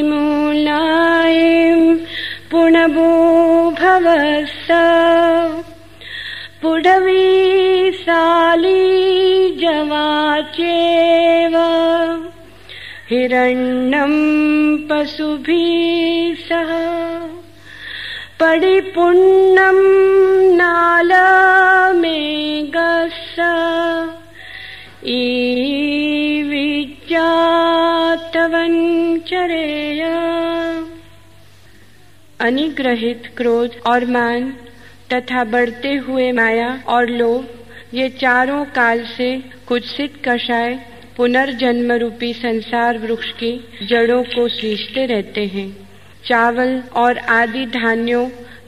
मूलाय पुणवो भव स पुडवीशाली जवाचेवा। हिरण्यं सह। परिपुण्यम् अनिग्रहित क्रोध और मान तथा बढ़ते हुए माया और लोभ, ये चारों काल से कुत्सित कषाय पुनर्जन्म रूपी संसार वृक्ष की जड़ों को सींचते रहते हैं। चावल और आदि धान्यों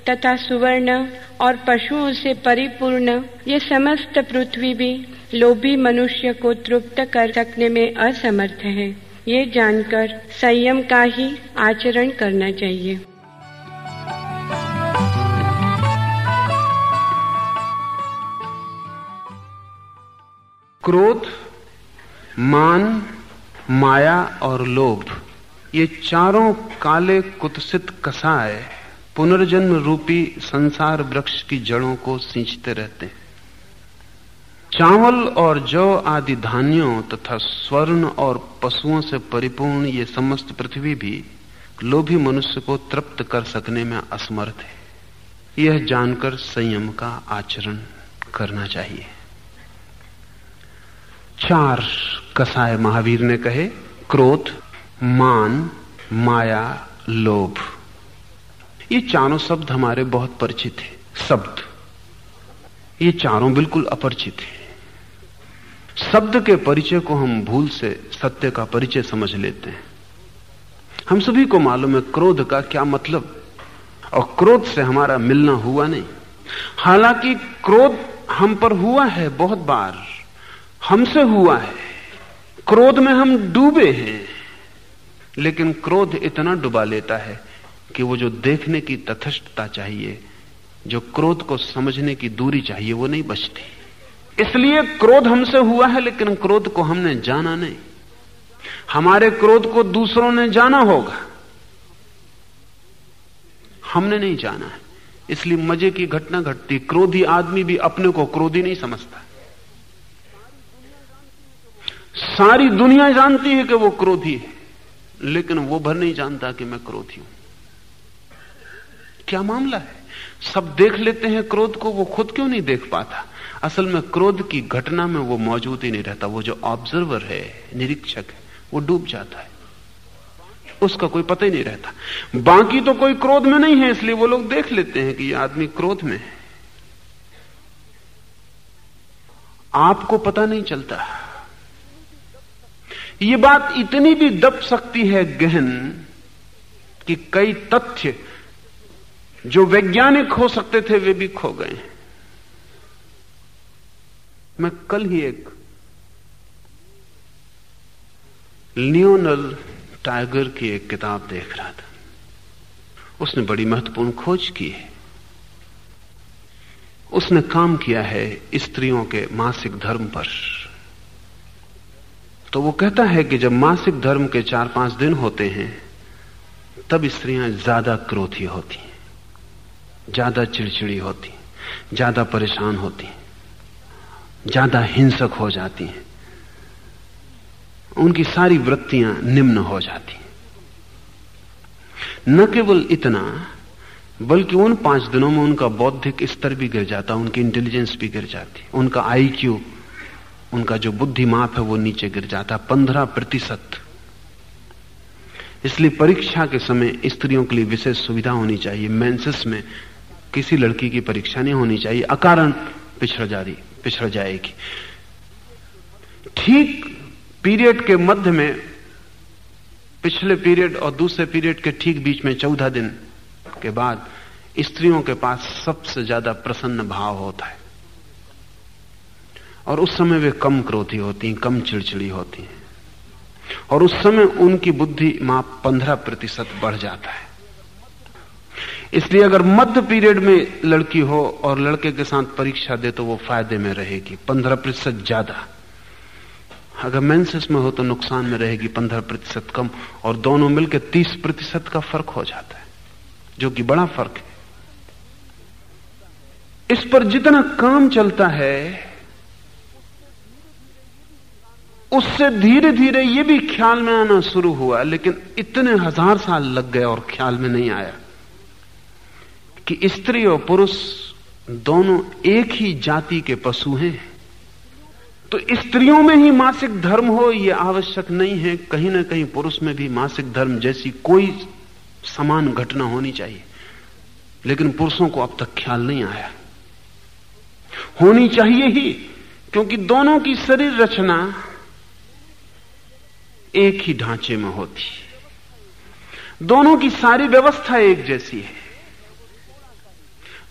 तथा सुवर्ण और पशुओं से परिपूर्ण ये समस्त पृथ्वी भी लोभी मनुष्य को तृप्त कर सकने में असमर्थ है। ये जानकर संयम का ही आचरण करना चाहिए। क्रोध, मान, माया और लोभ, ये चारों काले कुत्सित कसाय पुनर्जन्म रूपी संसार वृक्ष की जड़ों को सींचते रहते हैं। चावल और जौ आदि धान्यों तथा स्वर्ण और पशुओं से परिपूर्ण ये समस्त पृथ्वी भी लोभी मनुष्य को तृप्त कर सकने में असमर्थ है। यह जानकर संयम का आचरण करना चाहिए। चार कसाय महावीर ने कहे, क्रोध, मान, माया, लोभ। ये चारों शब्द हमारे बहुत परिचित हैं। शब्द। ये चारों बिल्कुल अपरिचित हैं। शब्द के परिचय को हम भूल से सत्य का परिचय समझ लेते हैं। हम सभी को मालूम है क्रोध का क्या मतलब। और क्रोध से हमारा मिलना हुआ नहीं। हालाँकि क्रोध हम पर हुआ है बहुत बार। हमसे हुआ है। क्रोध में हम डूबे हैं। लेकिन क्रोध इतना डुबा लेता है कि वो जो देखने की तथस्थता चाहिए, जो क्रोध को समझने की दूरी चाहिए, वो नहीं बचती। इसलिए क्रोध हमसे हुआ है, लेकिन क्रोध को हमने जाना नहीं। हमारे क्रोध को दूसरों ने जाना होगा। हमने नहीं जाना है। इसलिए मज़े की घटना घटती। क्रोधी आदमी भी अपने को क्रोधी नहीं समझता। सारी दुनिया जानती है कि वो क्रोधी है, लेकिन वो भर नहीं जानता कि मैं क्रोधी हूँ। क्या मामला है? सब देख लेते हैं क्रोध को, वो खुद क्यों नहीं देख पाता? असल में क्रोध की घटना में वो मौजूद ही नहीं रहता, वो जो ऑब्जर्वर है, निरीक्षक है, वो डूब जाता है। उसका कोई पता ही नहीं रहता। बाकी तो कोई क्रोध में नहीं है, इसलिए वो लोग देख लेते हैं कि ये आदमी क्रोध में है। आपको पता नहीं चलता। ये बात इतनी भी दब सकती है गहन कि कई तथ्य जो वैज्ञानिक हो सकते थे, वे भी खो गए मैं कल ही एक लियोनल टाइगर की एक किताब देख रहा था। उसने बड़ी महत्वपूर्ण खोज की है। उसने काम किया है स्त्रियों के मासिक धर्म पर। तो वो कहता है कि जब मासिक धर्म के चार पाँच दिन होते हैं, तब स्त्रियाँ ज़्यादा क्रोधी होती हैं, ज़्यादा चिड़चिड़ी होती ज़्यादा परेशान होती ज़्यादा हिंसक हो जाती हैं। उनकी सारी वृत्तियाँ निम्न हो जाती न केवल इतना, बल्कि उन पाँच दिनों में उनका बौद्धिक स्तर भी गिर जाता, उनकी इंटेलिजेंस भी गिर जाती, उनका आईक्यू उनका जो बुद्धि माप है, वो नीचे गिर जाता है पंद्रह प्रतिशत। इसलिए परीक्षा के समय स्त्रियों के लिए विशेष सुविधा होनी चाहिए। मेंसेस में किसी लड़की की परीक्षा नहीं होनी चाहिए। अकारण पिछड़ जा रही, पिछड़ जाएगी। ठीक पीरियड के मध्य में, पिछले पीरियड और दूसरे पीरियड के ठीक बीच में चौदह दिन के बाद स्त्रियों के पास सबसे ज़्यादा प्रसन्न भाव होता है। और उस समय वे कम क्रोधी होती हैं, कम चिड़चिड़ी होती हैं। और उस समय उनकी बुद्धि माप पंद्रह प्रतिशत बढ़ जाता है। इसलिए अगर मध्य पीरियड में लड़की हो और लड़के के साथ परीक्षा दे तो वो फ़ायदे में रहेगी, पंद्रह प्रतिशत ज़्यादा। अगर मेंसेस में हो तो नुकसान में रहेगी, पंद्रह प्रतिशत कम, और दोनों मिलकर तीस प्रतिशत का फ़र्क हो जाता है, जो कि बड़ा फ़र्क है। इस पर जितना काम चलता है उससे धीरे धीरे ये भी ख्याल में आना शुरू हुआ, लेकिन इतने हज़ार साल लग गए और ख्याल में नहीं आया कि स्त्री और पुरुष दोनों एक ही जाति के पशु हैं। तो स्त्रियों में ही मासिक धर्म हो यह आवश्यक नहीं है। कहीं ना कहीं पुरुष में भी मासिक धर्म जैसी कोई समान घटना होनी चाहिए। लेकिन पुरुषों को अब तक ख्याल नहीं आया। होनी चाहिए ही, क्योंकि दोनों की शरीर रचना एक ही ढांचे में होती। दोनों की सारी व्यवस्था एक जैसी है।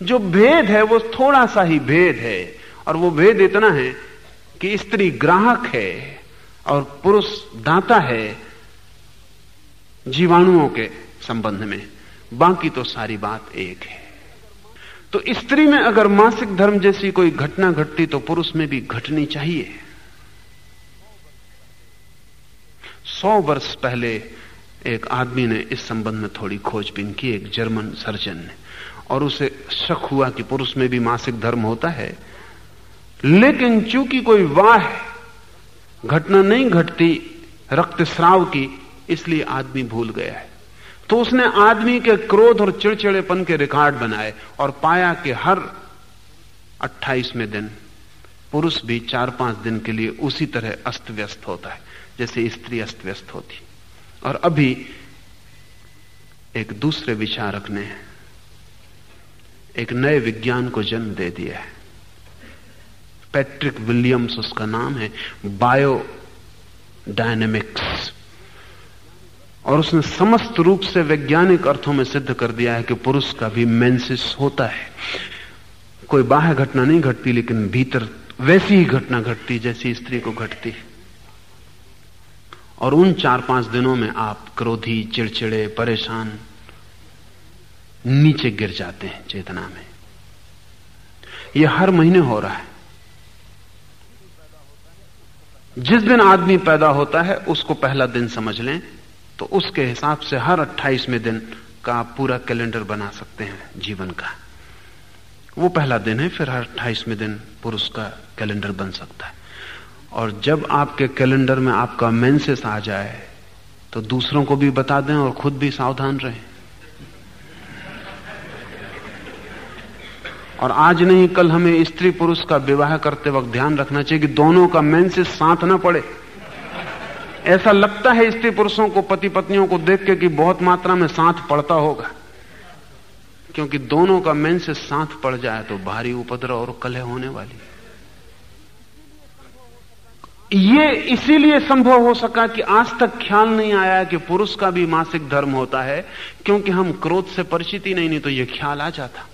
जो भेद है, वो थोड़ा सा ही भेद है, और वो भेद इतना है कि स्त्री ग्राहक है और पुरुष दाता है जीवाणुओं के संबंध में। बाकी तो सारी बात एक है। तो स्त्री में अगर मासिक धर्म जैसी कोई घटना घटती तो पुरुष में भी घटनी चाहिए। सौ वर्ष पहले एक आदमी ने इस संबंध में थोड़ी खोजबीन की, एक जर्मन सर्जन ने। और उसे शक हुआ कि पुरुष में भी मासिक धर्म होता है। लेकिन चूँकि कोई वाह घटना नहीं घटती रक्तस्राव की, इसलिए आदमी भूल गया है। तो उसने आदमी के क्रोध और चिड़चिड़ेपन के रिकॉर्ड बनाए और पाया कि हर 28वें दिन पुरुष भी चार पाँच दिन के लिए उसी तरह अस्त व्यस्त होता है, जैसे स्त्री अस्त व्यस्त होती। और अभी एक दूसरे विचारक ने एक नए विज्ञान को जन्म दे दिया है। पैट्रिक विलियम्स उसका नाम है बायो डायनेमिक्स और उसने समस्त रूप से वैज्ञानिक अर्थों में सिद्ध कर दिया है कि पुरुष का भी मेंसिस होता है। कोई बाह्य घटना नहीं घटती, लेकिन भीतर वैसी ही घटना घटती जैसी स्त्री को घटती और उन चार पाँच दिनों में आप क्रोधी, चिड़चिड़े, परेशान नीचे गिर जाते हैं चेतना में। यह हर महीने हो रहा है। जिस दिन आदमी पैदा होता है, उसको पहला दिन समझ लें तो उसके हिसाब से हर अट्ठाईसवें दिन का पूरा कैलेंडर बना सकते हैं जीवन का। वो पहला दिन है, फिर हर अट्ठाईसवें दिन पुरुष का कैलेंडर बन सकता है। और जब आपके कैलेंडर में आपका मेंसेस आ जाए तो दूसरों को भी बता दें और खुद भी सावधान रहें। और आज नहीं, कल हमें स्त्री पुरुष का विवाह करते वक्त ध्यान रखना चाहिए कि दोनों का मेन से साथ ना पड़े। ऐसा लगता है स्त्री पुरुषों को पति पत्नियों को देख के कि बहुत मात्रा में साथ पड़ता होगा। क्योंकि दोनों का मेन से साथ पड़ जाए तो भारी उपद्रव और कलह होने वाली। ये इसीलिए संभव हो सका कि आज तक ख्याल नहीं आया कि पुरुष का भी मासिक धर्म होता है, क्योंकि हम क्रोध से परिचित ही नहीं नहीं तो यह ख्याल आ जाता।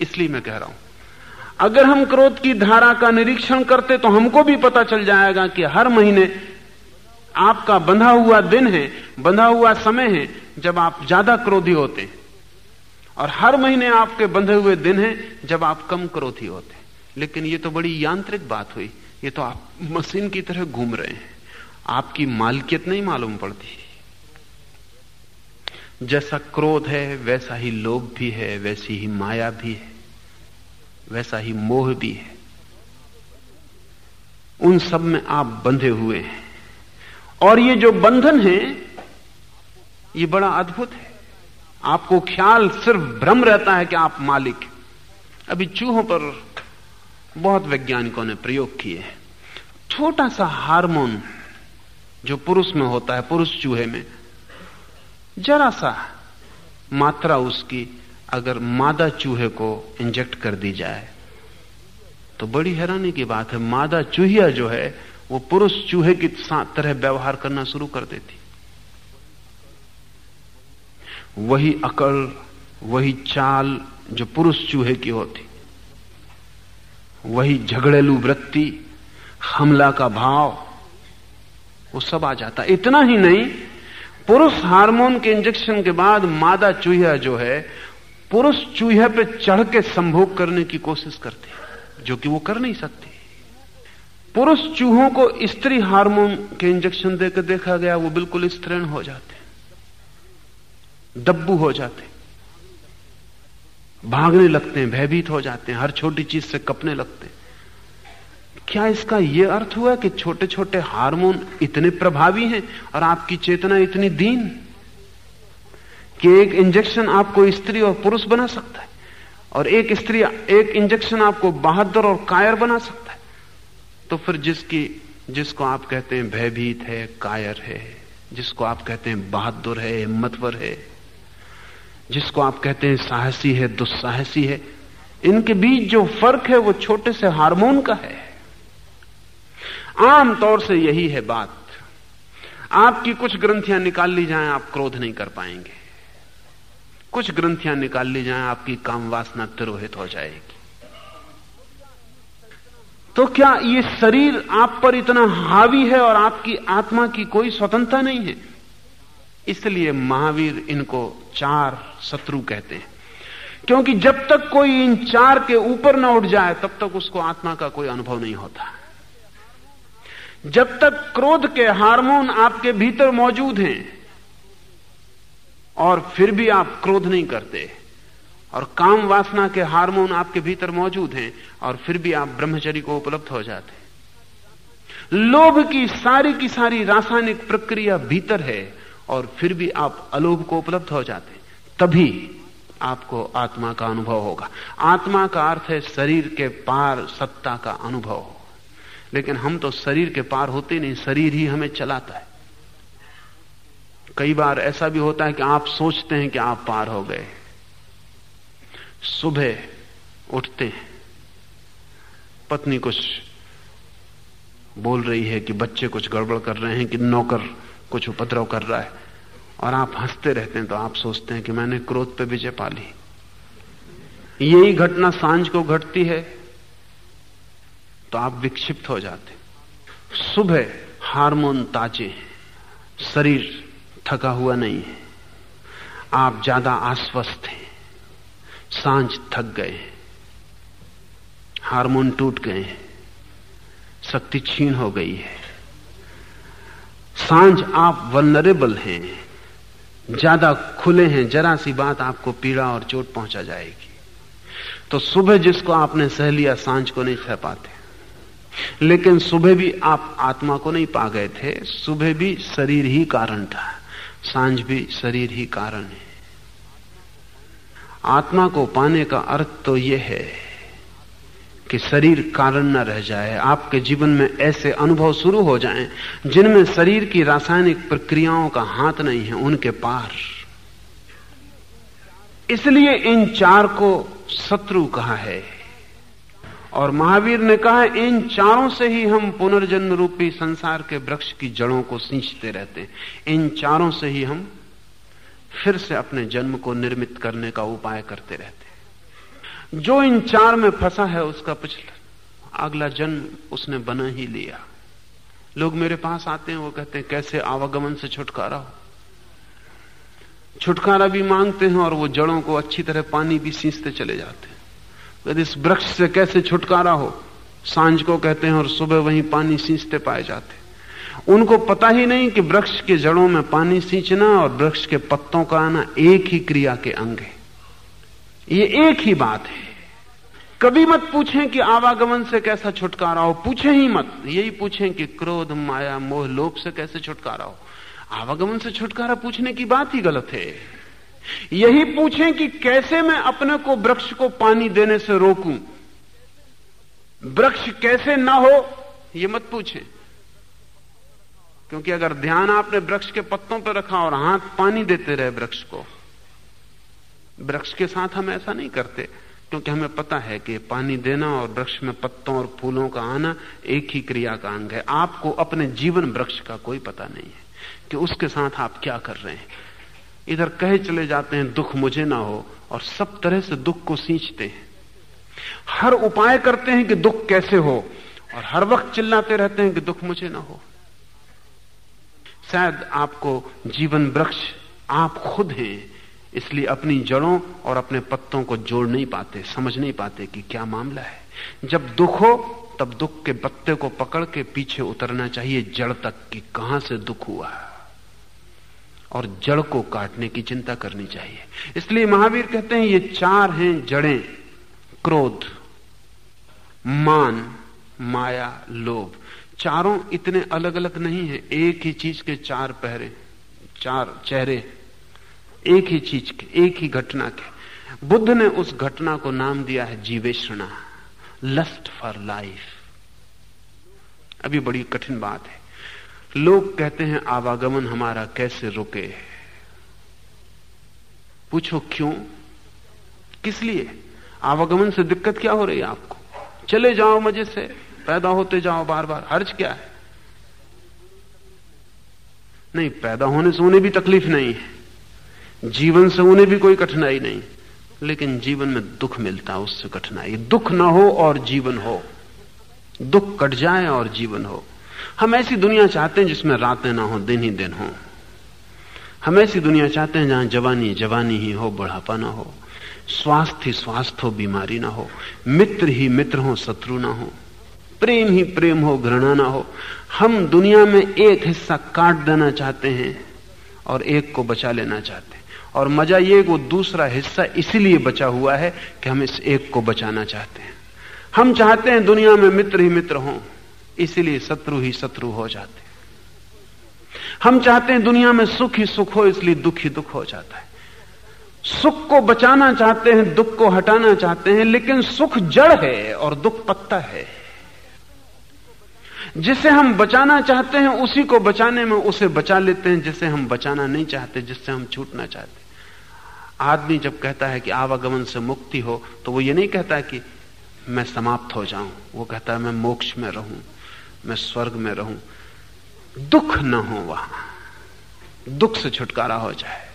इसलिए मैं कह रहा हूँ, अगर हम क्रोध की धारा का निरीक्षण करते तो हमको भी पता चल जाएगा कि हर महीने आपका बंधा हुआ दिन है, बंधा हुआ समय है जब आप ज़्यादा क्रोधी होते। हैं और हर महीने आपके बंधे हुए दिन है जब आप कम क्रोधी होते लेकिन ये तो बड़ी यांत्रिक बात हुई। ये तो आप मशीन की तरह घूम रहे हैं। आपकी मालकियत नहीं मालूम पड़ती। जैसा क्रोध है, वैसा ही लोभ भी है, वैसी ही माया भी है, वैसा ही मोह भी है। उन सब में आप बंधे हुए हैं। और ये जो बंधन है, ये बड़ा अद्भुत है। आपको ख्याल सिर्फ़ भ्रम रहता है कि आप मालिक अभी चूहों पर बहुत वैज्ञानिकों ने प्रयोग किए हैं। छोटा सा हार्मोन जो पुरुष में होता है, पुरुष चूहे में, जरा सा मात्रा उसकी अगर मादा चूहे को इंजेक्ट कर दी जाए तो बड़ी हैरानी की बात है, मादा चूहिया जो है, वो पुरुष चूहे की तरह व्यवहार करना शुरू कर देती। वही अकड़ वही चाल जो पुरुष चूहे की होती। वही झगड़ेलू वृत्ति, हमला का भाव, वो सब आ जाता। इतना ही नहीं, पुरुष हार्मोन के इंजेक्शन के बाद मादा चूहिया जो है, पुरुष चूहे पे चढ़ के संभोग करने की कोशिश करती है, जो कि वो कर नहीं सकती। पुरुष चूहों को स्त्री हार्मोन के इंजेक्शन देकर देखा गया, वो बिल्कुल स्त्रीण हो जाते डब्बू हो जाते भागने लगते हैं, भयभीत हो जाते हैं, हर छोटी चीज़ से कपने लगते हैं। क्या इसका यह अर्थ हुआ कि छोटे छोटे हार्मोन इतने प्रभावी हैं और आपकी चेतना इतनी दीन कि एक इंजेक्शन आपको स्त्री और पुरुष बना सकता है और एक स्त्री, एक इंजेक्शन आपको बहादुर और कायर बना सकता है। तो फिर जिसकी, जिसको आप कहते हैं भयभीत है, कायर है, जिसको आप कहते हैं बहादुर है, हिम्मतवर है जिसको आप कहते हैं साहसी है, दुस्साहसी है, इनके बीच जो फ़र्क है वो छोटे से हार्मोन का है। आम तौर से यही है बात। आपकी कुछ ग्रंथियाँ निकाल ली जाएँ, आप क्रोध नहीं कर पाएँगे। कुछ ग्रंथियाँ निकाल ली जाएँ, आपकी काम वासना तिरोहित हो जाएगी। तो क्या ये शरीर आप पर इतना हावी है और आपकी आत्मा की कोई स्वतंत्रता नहीं है? इसलिए महावीर इनको चार शत्रु कहते हैं। क्योंकि जब तक कोई इन चार के ऊपर ना उठ जाए, तब तक उसको आत्मा का कोई अनुभव नहीं होता। जब तक क्रोध के हार्मोन आपके भीतर मौजूद हैं, और फिर भी आप क्रोध नहीं करते, और काम वासना के हार्मोन आपके भीतर मौजूद हैं, और फिर भी आप ब्रह्मचरी को उपलब्ध हो जाते लोभ की सारी की सारी रासायनिक प्रक्रिया भीतर है और फिर भी आप अलोभ को उपलब्ध हो जाते तभी आपको आत्मा का अनुभव होगा। आत्मा का अर्थ है शरीर के पार सत्ता का अनुभव। लेकिन हम तो शरीर के पार होते नहीं, शरीर ही हमें चलाता है। कई बार ऐसा भी होता है कि आप सोचते हैं कि आप पार हो गए। सुबह उठते हैं, पत्नी कुछ बोल रही है कि बच्चे कुछ गड़बड़ कर रहे हैं कि नौकर कुछ उपद्रव कर रहा है। और आप हँसते रहते हैं तो आप सोचते हैं कि मैंने क्रोध पे विजय पा ली। यही घटना साँझ को घटती है तो आप विक्षिप्त हो जाते सुबह हार्मोन ताजे हैं, शरीर थका हुआ नहीं है। आप ज़्यादा आश्वस्त हैं, साँझ थक गए हैं। हार्मोन टूट गए हैं, शक्ति छीन हो गई है। साँझ आप वनरेबल हैं। ज़्यादा खुले हैं, जरा सी बात आपको पीड़ा और चोट पहुँचा जाएगी। तो सुबह जिसको आपने सह लिया, साँझ को नहीं सह पाते। लेकिन सुबह भी आप आत्मा को नहीं पा गए थे, सुबह भी शरीर ही कारण था। साँझ भी शरीर ही कारण है। आत्मा को पाने का अर्थ तो यह है कि शरीर कारण न रह जाए, आपके जीवन में ऐसे अनुभव शुरू हो जाएँ, जिनमें शरीर की रासायनिक प्रक्रियाओं का हाथ नहीं है, उनके पार। इसलिए इन चार को शत्रु कहा है। और महावीर ने कहा, इन चारों से ही हम पुनर्जन्म रूपी संसार के वृक्ष की जड़ों को सींचते रहते हैं। इन चारों से ही हम फिर से अपने जन्म को निर्मित करने का उपाय करते रहते जो इन चार में फंसा है उसका पिछला, अगला जन्म उसने बना ही लिया। लोग मेरे पास आते हैं, वो कहते हैं, कैसे आवागमन से छुटकारा हो? छुटकारा भी मांगते हैं और वो जड़ों को अच्छी तरह पानी भी सींचते चले जाते हैं। इस वृक्ष से कैसे छुटकारा हो? साँझ को कहते हैं और सुबह वहीं पानी सींचते पाए जाते उनको पता ही नहीं कि वृक्ष के जड़ों में पानी सींचना और वृक्ष के पत्तों का आना एक ही क्रिया के अंग है। ये एक ही बात है। कभी मत पूछें कि आवागमन से कैसा छुटकारा हो। पूछे ही मत। यही पूछें कि क्रोध, माया, मोह, लोभ से कैसे छुटकारा हो। आवागमन से छुटकारा पूछने की बात ही गलत है। यही पूछें कि कैसे मैं अपने को वृक्ष को पानी देने से रोकूं। वृक्ष कैसे ना हो यह मत पूछें। क्योंकि अगर ध्यान आपने वृक्ष के पत्तों पर रखा और हाथ पानी देते रहे वृक्ष को वृक्ष के साथ हम ऐसा नहीं करते, क्योंकि हमें पता है कि पानी देना और वृक्ष में पत्तों और फूलों का आना एक ही क्रिया का अंग है। आपको अपने जीवन वृक्ष का कोई पता नहीं है कि उसके साथ आप क्या कर रहे हैं। इधर कहे चले जाते हैं, दुख मुझे ना हो, और सब तरह से दुख को सींचते हैं। हर उपाय करते हैं कि दुख कैसे हो, और हर वक्त चिल्लाते रहते हैं कि दुख मुझे ना हो। शायद आपको जीवन वृक्ष, आप खुद हैं इसलिए अपनी जड़ों और अपने पत्तों को जोड़ नहीं पाते, समझ नहीं पाते कि क्या मामला है। जब दुख हो, तब दुख के पत्ते को पकड़ के पीछे उतरना चाहिए जड़ तक कि कहाँ से दुख हुआ। और जड़ को काटने की चिंता करनी चाहिए। इसलिए महावीर कहते हैं, ये चार हैं जड़ें, क्रोध, मान, माया, लोभ। चारों इतने अलग अलग नहीं है, एक ही चीज़ के चार पहरे, चार चेहरे एक ही चीज़ के, एक ही घटना के। बुद्ध ने उस घटना को नाम दिया है जीवेशना लस्ट फॉर लाइफ अभी बड़ी कठिन बात है। लोग कहते हैं, आवागमन हमारा कैसे रुके? पूछो क्यों? किस लिए? आवागमन से दिक्कत क्या हो रही है आपको? चले जाओ मज़े से, पैदा होते जाओ बार बार हर्ज क्या है? नहीं, पैदा होने से उन्हें भी तकलीफ़ नहीं है। जीवन से उन्हें भी कोई कठिनाई नहीं, लेकिन जीवन में दुख मिलता है, उससे कठिनाई। दुख ना हो और जीवन हो। दुख कट जाए और जीवन हो। हम ऐसी दुनिया चाहते हैं जिसमें रातें ना हो, दिन ही दिन हो। हम ऐसी दुनिया चाहते हैं जहाँ जवानी जवानी ही हो, बुढ़ापा ना हो। स्वास्थ्य ही स्वास्थ्य हो, बीमारी ना हो। मित्र ही मित्र हो, शत्रु ना हो। प्रेम ही प्रेम हो, घृणा ना हो। हम दुनिया में एक हिस्सा काट देना चाहते हैं और एक को बचा लेना चाहते हैं। और मज़ा ये वो दूसरा हिस्सा इसीलिए बचा हुआ है कि हम इस एक को बचाना चाहते हैं। हम चाहते हैं दुनिया में मित्र ही मित्र हों, इसीलिए शत्रु ही शत्रु हो जाते हम चाहते हैं दुनिया में सुख ही सुख हो, इसलिए दुख ही दुख हो जाता है। सुख को बचाना चाहते हैं, दुख को हटाना चाहते हैं, लेकिन सुख जड़ है और दुख पत्ता है। जिसे हम बचाना चाहते हैं, उसी को बचाने में उसे बचा लेते हैं, जिसे हम बचाना नहीं चाहते, जिससे हम छूटना चाहते आदमी जब कहता है कि आवागमन से मुक्ति हो तो वो ये नहीं कहता कि मैं समाप्त हो जाऊँ। वो कहता है, मैं मोक्ष में रहूँ, मैं स्वर्ग में रहूँ। दुख न हो वहाँ। दुख से छुटकारा हो जाए।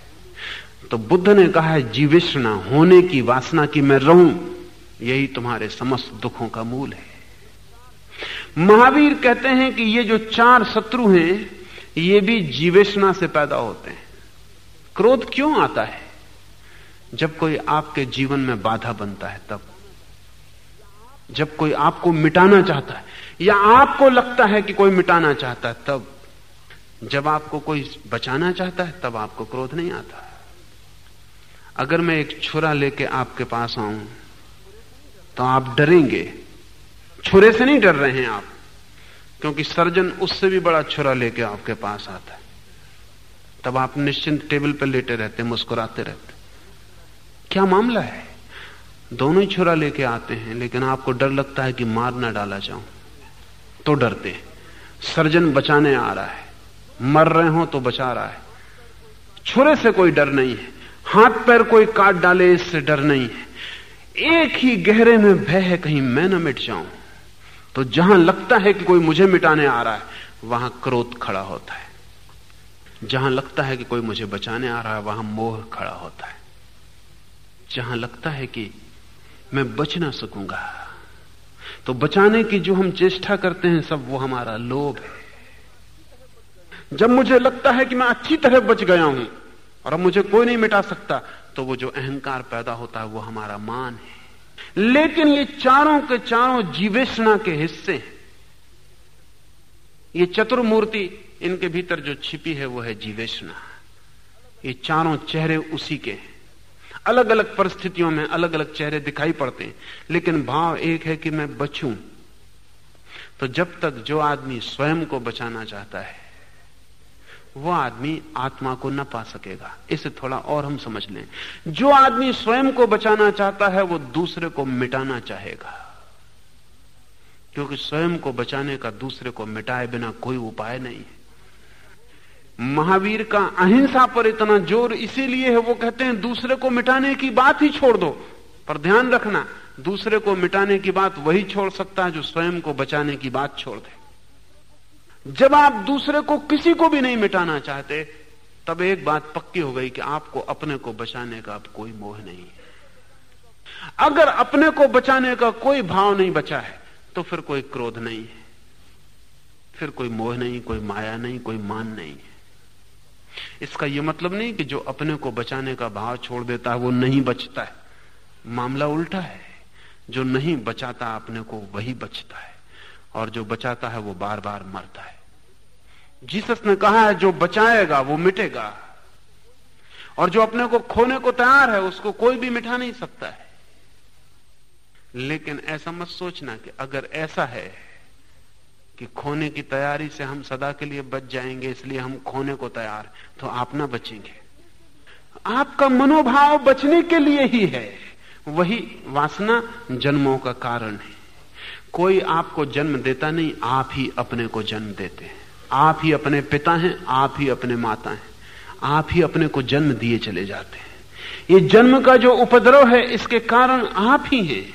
तो बुद्ध ने कहा है, जीविष्णा होने की वासना की मैं रहूँ, यही तुम्हारे समस्त दुखों का मूल है। महावीर कहते हैं कि ये जो चार शत्रु हैं, ये भी जीवेशना से पैदा होते हैं। क्रोध क्यों आता है? जब कोई आपके जीवन में बाधा बनता है तब। जब कोई आपको मिटाना चाहता है, या आपको लगता है कि कोई मिटाना चाहता है, तब। जब आपको कोई बचाना चाहता है, तब आपको क्रोध नहीं आता। अगर मैं एक छुरा लेके आपके पास आऊँ तो आप डरेंगे। छुरे से नहीं डर रहे हैं आप, क्योंकि सर्जन उससे भी बड़ा छुरा लेके आपके पास आता है। तब आप निश्चिंत टेबल पर लेटे रहते, मुस्कुराते रहते। क्या मामला है? दोनों ही छुरा लेके आते हैं, लेकिन आपको डर लगता है कि मार ना डाला जाऊँ। तो डरते हैं। सर्जन बचाने आ रहा है। मर रहे हो तो बचा रहा है। छुरे से कोई डर नहीं है। हाथ पैर कोई काट डाले, इससे डर नहीं है। एक ही गहरे में भय है, कहीं मैं न मिट जाऊँ। तो जहाँ लगता है कि कोई मुझे मिटाने आ रहा है, वहाँ क्रोध खड़ा होता है। जहाँ लगता है कि कोई मुझे बचाने आ रहा है, वहाँ मोह खड़ा होता है। जहाँ लगता है कि मैं बच ना सकूँगा। तो बचाने की जो हम चेष्टा करते हैं, सब वो हमारा लोभ है। जब मुझे लगता है कि मैं अच्छी तरह बच गया हूँ और अब मुझे कोई नहीं मिटा सकता तो वो जो अहंकार पैदा होता है, वो हमारा मान है। लेकिन ये चारों के चारों जीवेशना के हिस्से हैं। ये चतुर्मूर्ति, इनके भीतर जो छिपी है, वो है जीवेशना ये चारों चेहरे उसी के हैं। अलग अलग परिस्थितियों में अलग अलग चेहरे दिखाई पड़ते हैं। लेकिन भाव एक है कि मैं बचूं। तो जब तक जो आदमी स्वयं को बचाना चाहता है, वो आदमी आत्मा को न पा सकेगा। इसे थोड़ा और हम समझ लें। जो आदमी स्वयं को बचाना चाहता है, वो दूसरे को मिटाना चाहेगा। क्योंकि स्वयं को बचाने का दूसरे को मिटाए बिना कोई उपाय नहीं है। महावीर का अहिंसा पर इतना ज़ोर इसीलिए है, वो कहते हैं, दूसरे को मिटाने की बात ही छोड़ दो। पर ध्यान रखना, दूसरे को मिटाने की बात वही छोड़ सकता है जो स्वयं को बचाने की बात छोड़ दे। जब आप दूसरे को किसी को भी नहीं मिटाना चाहते, तब एक बात पक्की हो गई कि आपको अपने को बचाने का अब कोई मोह नहीं है। अगर अपने को बचाने का कोई भाव नहीं बचा है तो फिर कोई क्रोध नहीं है। फिर कोई मोह नहीं, कोई माया नहीं, कोई मान नहीं है। इसका यह मतलब नहीं कि जो अपने को बचाने का भाव छोड़ देता है, वो नहीं बचता है। मामला उल्टा है। जो नहीं बचाता अपने को, वही बचता है। और जो बचाता है, वो बार बार मरता है। जीसस ने कहा है, जो बचाएगा, वो मिटेगा। और जो अपने को खोने को तैयार है, उसको कोई भी मिटा नहीं सकता है। लेकिन ऐसा मत सोचना कि अगर ऐसा है कि खोने की तैयारी से हम सदा के लिए बच जाएँगे, इसलिए हम खोने को तैयार तो आप ना बचेंगे। आपका मनोभाव बचने के लिए ही है। वही वासना जन्मों का कारण है। कोई आपको जन्म देता नहीं, आप ही अपने को जन्म देते हैं। आप ही अपने पिता हैं, आप ही अपने माता हैं। आप ही अपने को जन्म दिए चले जाते हैं। ये जन्म का जो उपद्रव है, इसके कारण आप ही हैं।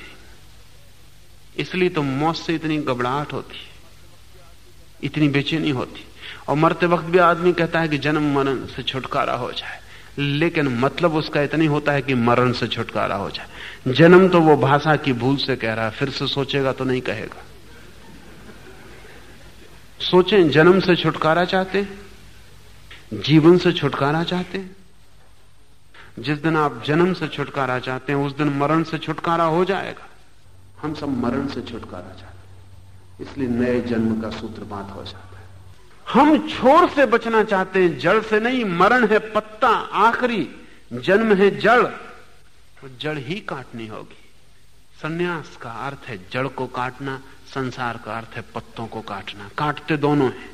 इसलिए तो मौत से इतनी घबराहट होती इतनी बेचैनी होती। और मरते वक्त भी आदमी कहता है कि जन्म मरण से छुटकारा हो जाए। लेकिन मतलब उसका इतनी होता है कि मरण से छुटकारा हो जाए। जन्म तो वो भाषा की भूल से कह रहा है, फिर से सोचेगा तो नहीं कहेगा। सोचें, जन्म से छुटकारा चाहते, जीवन से छुटकारा चाहते। जिस दिन आप जन्म से छुटकारा चाहते हैं, उस दिन मरण से छुटकारा हो जाएगा। हम सब मरण से छुटकारा चाहते इसलिए नए जन्म का सूत्रपात हो जाता है। हम छोर से बचना चाहते हैं, जड़ से नहीं, मरण है पत्ता, आखिरी। जन्म है जड़ तो जड़ ही काटनी होगी। सन्यास का अर्थ है जड़ को काटना, संसार का अर्थ है पत्तों को काटना। काटते दोनों हैं।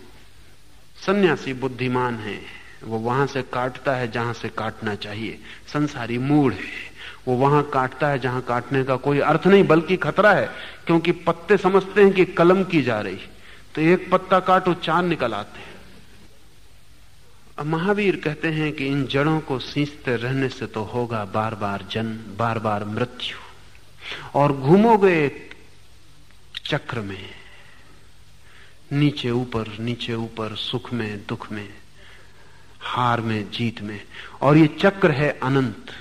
सन्यासी बुद्धिमान है, वो वहाँ से काटता है जहाँ से काटना चाहिए। संसारी मूड है। वो वहाँ काटता है, जहाँ काटने का कोई अर्थ नहीं, बल्कि खतरा है, क्योंकि पत्ते समझते हैं कि कलम की जा रही। तो एक पत्ता काटो चार निकल आते हैं। महावीर कहते हैं कि इन जड़ों को सींचते रहने से तो होगा बार बार जन्म बार बार मृत्यु। और घूमोगे चक्र में, नीचे ऊपर नीचे ऊपर, सुख में, दुख में, हार में, जीत में। और ये चक्र है अनंत।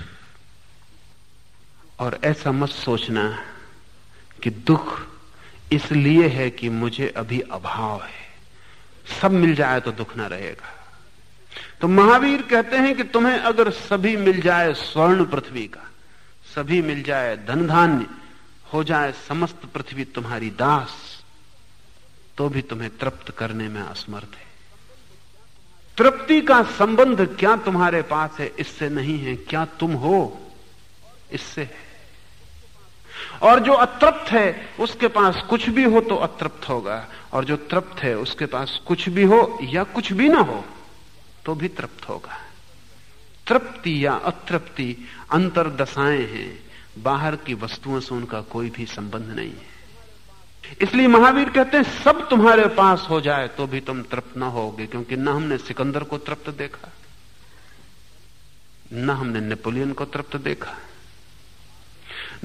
और ऐसा मत सोचना कि दुख इसलिए है कि मुझे अभी अभाव है। सब मिल जाए तो दुख ना रहेगा। तो महावीर कहते हैं कि तुम्हें अगर सभी मिल जाए स्वर्ण पृथ्वी का, सभी मिल जाए धन धान्य हो जाए समस्त पृथ्वी तुम्हारी दास तो भी तुम्हें तृप्त करने में असमर्थ है। तृप्ति का संबंध क्या तुम्हारे पास है? इससे नहीं है। क्या तुम हो? इससे है। और जो अतृप्त है, उसके पास कुछ भी हो तो अतृप्त होगा। और जो तृप्त है, उसके पास कुछ भी हो या कुछ भी ना हो तो भी तृप्त होगा। तृप्ति या अतृप्ति अंतरदशाएँ हैं। बाहर की वस्तुओं से उनका कोई भी संबंध नहीं है। इसलिए महावीर कहते हैं, सब तुम्हारे पास हो जाए तो भी तुम तृप्त ना होगे, क्योंकि ना हमने सिकंदर को तृप्त देखा, न हमने नेपोलियन को तृप्त देखा।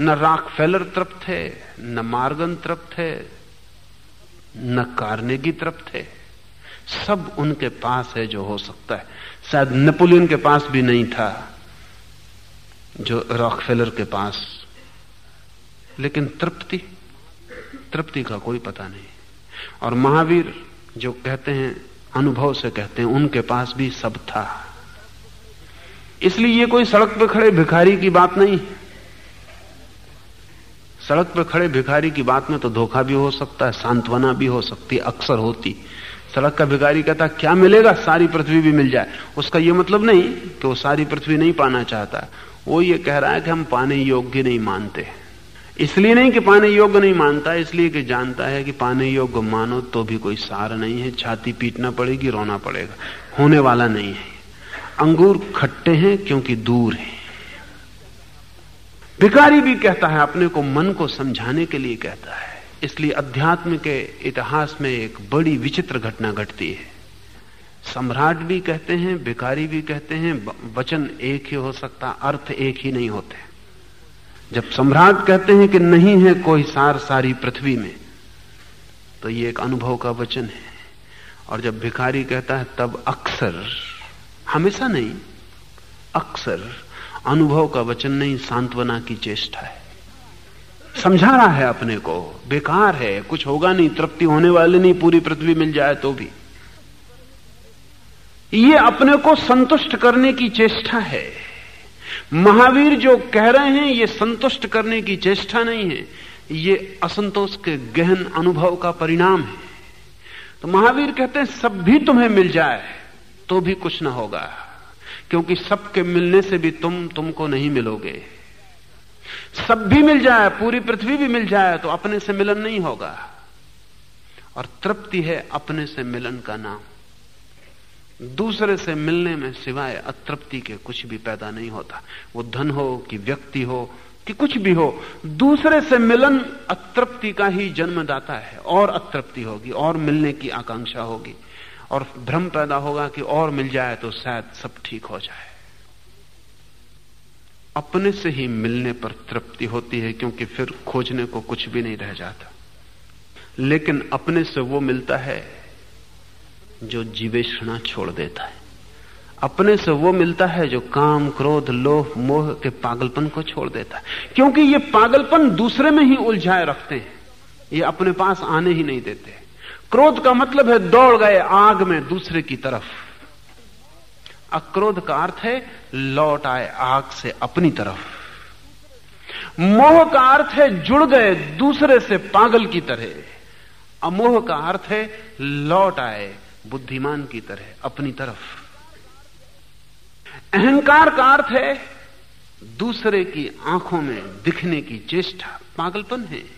न राक फेलर तृप्त है, न मार्गन तृप्त है, न कार्नेगी तृप्त है। सब उनके पास है जो हो सकता है। शायद नेपोलियन के पास भी नहीं था, जो रॉकफेलर के पास। लेकिन तृप्ति तृप्ति का कोई पता नहीं। और महावीर जो कहते हैं, अनुभव से कहते हैं, उनके पास भी सब था। इसलिए ये कोई सड़क पर खड़े भिखारी की बात नहीं सड़क पर खड़े भिखारी की बात में तो धोखा भी हो सकता है, सांत्वना भी हो सकती है, अक्सर होती। सड़क का भिखारी कहता, क्या मिलेगा? सारी पृथ्वी भी मिल जाए। उसका यह मतलब नहीं कि वो सारी पृथ्वी नहीं पाना चाहता। वो ये कह रहा है कि हम पाने योग्य नहीं मानते। इसलिए नहीं कि पाने योग्य नहीं मानता, इसलिए कि जानता है कि पाने योग्य मानो तो भी कोई सार नहीं है, छाती पीटना पड़ेगी, रोना पड़ेगा। होने वाला नहीं है। अंगूर खट्टे हैं क्योंकि दूर है। भिकारी भी कहता है, अपने को मन को समझाने के लिए कहता है। इसलिए अध्यात्म के इतिहास में एक बड़ी विचित्र घटना घटती है। सम्राट भी कहते हैं भिकारी भी कहते हैं वचन एक ही हो सकता, अर्थ एक ही नहीं होते। जब सम्राट कहते हैं कि नहीं है कोई सार सारी पृथ्वी में तो ये एक अनुभव का वचन है। और जब भिखारी कहता है, तब अक्सर, हमेशा नहीं, अक्सर अनुभव का वचन नहीं, सांत्वना की चेष्टा है। समझा रहा है अपने को, बेकार है, कुछ होगा नहीं, तृप्ति होने वाली नहीं, पूरी पृथ्वी मिल जाए तो भी। ये अपने को संतुष्ट करने की चेष्टा है। महावीर जो कह रहे हैं, ये संतुष्ट करने की चेष्टा नहीं है। ये असंतोष के गहन अनुभव का परिणाम है। तो महावीर कहते हैं, सब भी तुम्हें मिल जाए तो भी कुछ ना होगा। क्योंकि सबके मिलने से भी तुम तुमको नहीं मिलोगे। सब भी मिल जाए, पूरी पृथ्वी भी मिल जाए तो अपने से मिलन नहीं होगा। और तृप्ति है अपने से मिलन का नाम। दूसरे से मिलने में सिवाय अतृप्ति के कुछ भी पैदा नहीं होता। वो धन हो कि व्यक्ति हो कि कुछ भी हो, दूसरे से मिलन अतृप्ति का ही जन्मदाता है। और अतृप्ति होगी, और मिलने की आकांक्षा होगी। और भ्रम पैदा होगा कि और मिल जाए तो शायद सब ठीक हो जाए। अपने से ही मिलने पर तृप्ति होती है, क्योंकि फिर खोजने को कुछ भी नहीं रह जाता। लेकिन अपने से वो मिलता है जो जीवेषणा छोड़ देता है। अपने से वो मिलता है जो काम, क्रोध, लोभ, मोह के पागलपन को छोड़ देता है। क्योंकि ये पागलपन दूसरे में ही उलझाए रखते हैं। ये अपने पास आने ही नहीं देते। क्रोध का मतलब है दौड़ गए आग में दूसरे की तरफ़। अक्रोध का अर्थ है लौट आए आग से अपनी तरफ़। मोह का अर्थ है जुड़ गए दूसरे से पागल की तरह। अमोह का अर्थ है लौट आए बुद्धिमान की तरह, अपनी तरफ़। अहंकार का अर्थ है दूसरे की आँखों में दिखने की चेष्टा, पागलपन है।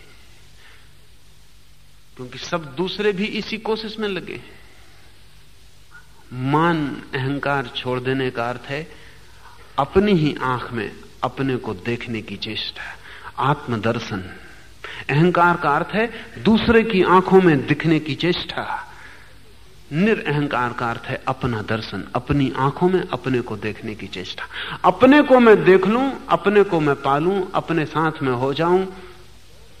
क्योंकि सब दूसरे भी इसी कोशिश में लगे मान अहंकार छोड़ देने का अर्थ है, अपनी ही आँख में अपने को देखने की चेष्टा, आत्मदर्शन। अहंकार का अर्थ है, दूसरे की आँखों में दिखने की चेष्टा। निरअहकार का अर्थ है, अपना दर्शन, अपनी आँखों में अपने को देखने की चेष्टा। अपने को मैं देख लूँ, अपने को मैं पालूं, अपने साथ में हो जाऊँ,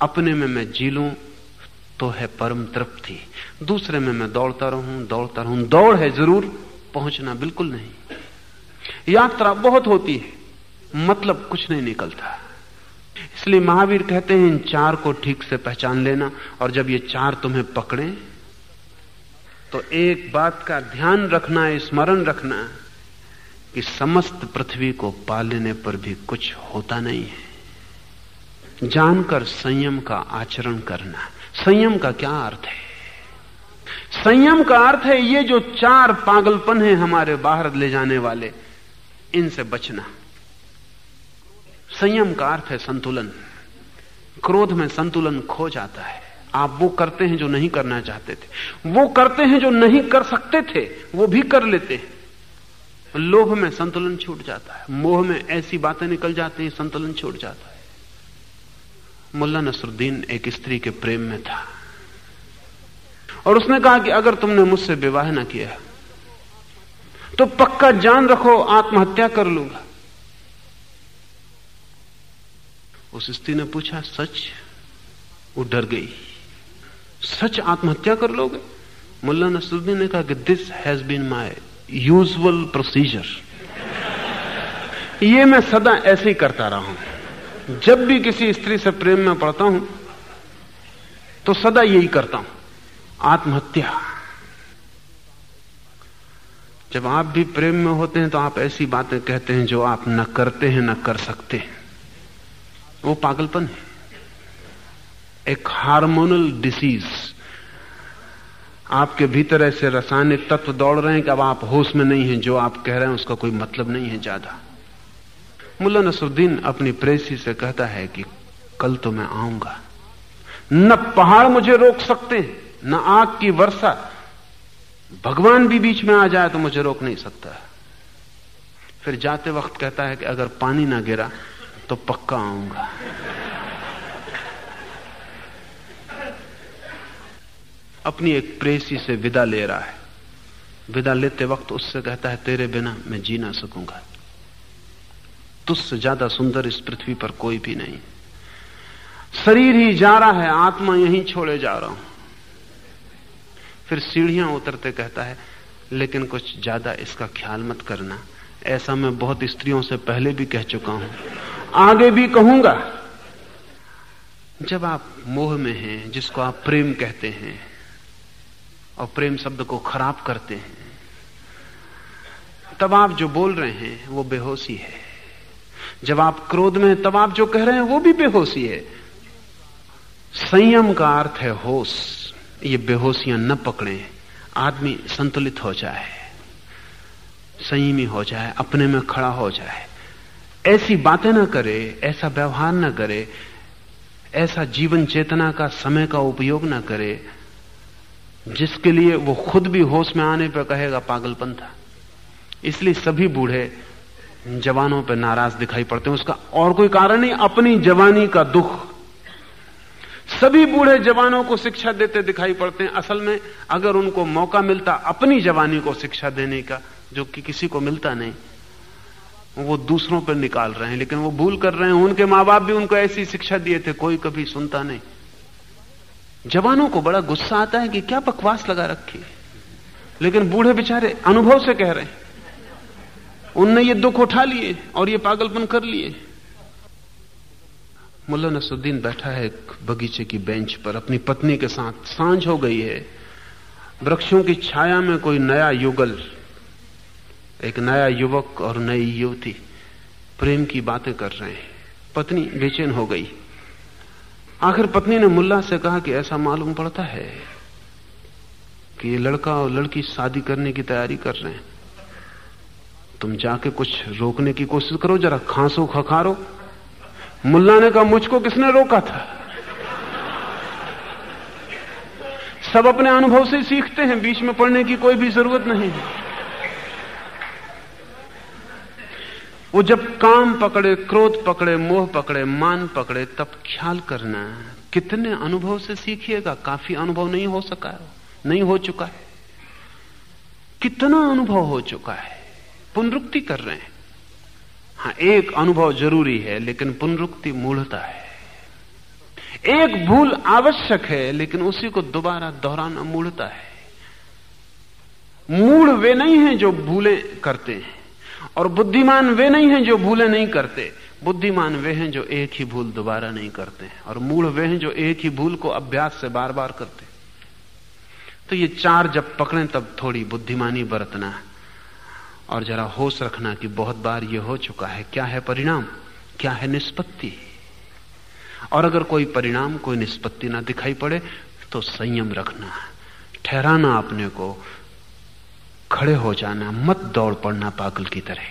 अपने में मैं जी लूँ तो है परम तृप्ति। दूसरे में मैं दौड़ता रहूँ दौड़ता रहूँ। दौड़ है ज़रूर, पहुँचना बिल्कुल नहीं। यात्रा बहुत होती है मतलब कुछ नहीं निकलता। इसलिए महावीर कहते हैं, इन चार को ठीक से पहचान लेना, और जब ये चार तुम्हें पकड़े तो एक बात का ध्यान रखना, स्मरण रखना, कि समस्त पृथ्वी को पा लेने पर भी कुछ होता नहीं है। जानकर संयम का आचरण करना संयम का क्या अर्थ है? संयम का अर्थ है ये जो चार पागलपन है हमारे बाहर ले जाने वाले, इनसे बचना। संयम का अर्थ है संतुलन। क्रोध में संतुलन खो जाता है। आप वो करते हैं जो नहीं करना चाहते थे। वो करते हैं जो नहीं कर सकते थे, वो भी कर लेते हैं। लोभ में संतुलन छूट जाता है। मोह में ऐसी बातें निकल जाती हैं, संतुलन छूट जाता है। मुल्ला नसरुद्दीन एक स्त्री के प्रेम में था। और उसने कहा कि अगर तुमने मुझसे विवाह ना किया तो पक्का जान रखो, आत्महत्या कर लूँगा। उस स्त्री ने पूछा, सच? वो डर गई। सच आत्महत्या कर लोगे? मुल्ला नसरुद्दीन ने कहा कि this has been my usual procedure ये मैं सदा ऐसे ही करता रहा हूँ। जब भी किसी स्त्री से प्रेम में पड़ता हूँ तो सदा यही करता हूँ, आत्महत्या। जब आप भी प्रेम में होते हैं तो आप ऐसी बातें कहते हैं जो आप न करते हैं, न कर सकते हैं। वो पागलपन है। एक हार्मोनल डिसीज। आपके भीतर ऐसे रासायनिक तत्व दौड़ रहे हैं कि अब आप होश में नहीं हैं, जो आप कह रहे हैं, उसका कोई मतलब नहीं है ज़्यादा। मुल्ला नसरुद्दीन अपनी प्रेसी से कहता है कि कल तो मैं आऊँगा। न पहाड़ मुझे रोक सकते न आग की वर्षा। भगवान भी बीच में आ जाए तो मुझे रोक नहीं सकता। फिर जाते वक्त कहता है कि अगर पानी ना गिरा तो पक्का आऊँगा। अपनी एक प्रेसी से विदा ले रहा है। विदा लेते वक्त उससे कहता है, तेरे बिना मैं जी ना सकूँगा। तुझसे ज़्यादा सुंदर इस पृथ्वी पर कोई भी नहीं। शरीर ही जा रहा है, आत्मा यहीं छोड़े जा रहा हूँ। फिर सीढ़ियाँ उतरते कहता है, लेकिन कुछ ज़्यादा इसका ख्याल मत करना। ऐसा मैं बहुत स्त्रियों से पहले भी कह चुका हूँ। आगे भी कहूँगा। जब आप मोह में हैं, जिसको आप प्रेम कहते हैं, और प्रेम शब्द को खराब करते हैं, तब आप जो बोल रहे हैं, वो बेहोशी है। जब आप क्रोध में तब आप जो कह रहे हैं, वो भी बेहोशी है। संयम का अर्थ है होश। ये बेहोशियाँ न पकड़े। आदमी संतुलित हो जाए। संयमी हो जाए, अपने में खड़ा हो जाए। ऐसी बातें ना करे, ऐसा व्यवहार ना करे, ऐसा जीवन चेतना का, समय का उपयोग ना करे, जिसके लिए वो खुद भी होश में आने पर कहेगा, पागलपन था। इसलिए सभी बूढ़े जवानों पर नाराज़ दिखाई पड़ते हैं। उसका और कोई कारण नहीं, अपनी जवानी का दुख। सभी बूढ़े जवानों को शिक्षा देते दिखाई पड़ते हैं। असल में, अगर उनको मौका मिलता अपनी जवानी को शिक्षा देने का, जो कि किसी को मिलता नहीं, वो दूसरों पर निकाल रहे हैं। लेकिन वो भूल कर रहे हैं। उनके माँ बाप भी उनको ऐसी शिक्षा दिए थे, कोई कभी सुनता नहीं। जवानों को बड़ा गुस्सा आता है कि क्या बकवास लगा रखी लेकिन बूढ़े बेचारे अनुभव से कह रहे हैं। उनने ये दुख उठा लिए और ये पागलपन कर लिए। मुल्ला नसुद्दीन बैठा है एक बगीचे की बेंच पर, अपनी पत्नी के साथ। साँझ हो गई है। वृक्षों की छाया में कोई नया युगल, एक नया युवक और नई युवती प्रेम की बातें कर रहे हैं। पत्नी बेचैन हो गई। आखिर पत्नी ने मुल्ला से कहा कि ऐसा मालूम पड़ता है कि ये लड़का और लड़की शादी करने की तैयारी कर रहे हैं। तुम जाके कुछ रोकने की कोशिश करो, जरा खांसो खखारो। मुल्ला ने कहा, मुझको किसने रोका था? सब अपने अनुभव से सीखते हैं, बीच में पढ़ने की कोई भी ज़रूरत नहीं है। वो जब काम पकड़े, क्रोध पकड़े, मोह पकड़े, मान पकड़े, तब ख्याल करना, कितने अनुभव से सीखिएगा, काफ़ी अनुभव नहीं हो सका नहीं हो चुका है। कितना अनुभव हो चुका है? पुनरुक्ति कर रहे हैं। हाँ एक अनुभव ज़रूरी है, लेकिन पुनरुक्ति मूढ़ता है। एक भूल आवश्यक है, लेकिन उसी को दोबारा दोहराना मूढ़ता है। मूढ़ वे नहीं है जो भूलें करते हैं, और बुद्धिमान वे नहीं हैं जो भूलें नहीं करते। बुद्धिमान वे हैं जो एक ही भूल दोबारा नहीं करते हैं, और मूढ़ वे हैं जो एक ही भूल को अभ्यास से बार बार करते तो ये चार जब पकड़े, तब थोड़ी बुद्धिमानी बरतना। है और जरा होश रखना कि बहुत बार यह हो चुका है। क्या है परिणाम? क्या है निष्पत्ति? और अगर कोई परिणाम, कोई निष्पत्ति ना दिखाई पड़े तो संयम रखना। ठहराना अपने को। खड़े हो जाना। मत दौड़ पड़ना पागल की तरह।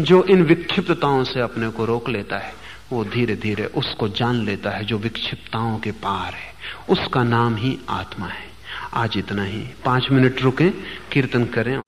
जो इन विक्षिप्तताओं से अपने को रोक लेता है, वो धीरे धीरे उसको जान लेता है, जो विक्षिप्तताओं के पार है। उसका नाम ही आत्मा है। आज इतना ही। पाँच मिनट रुके, कीर्तन करें।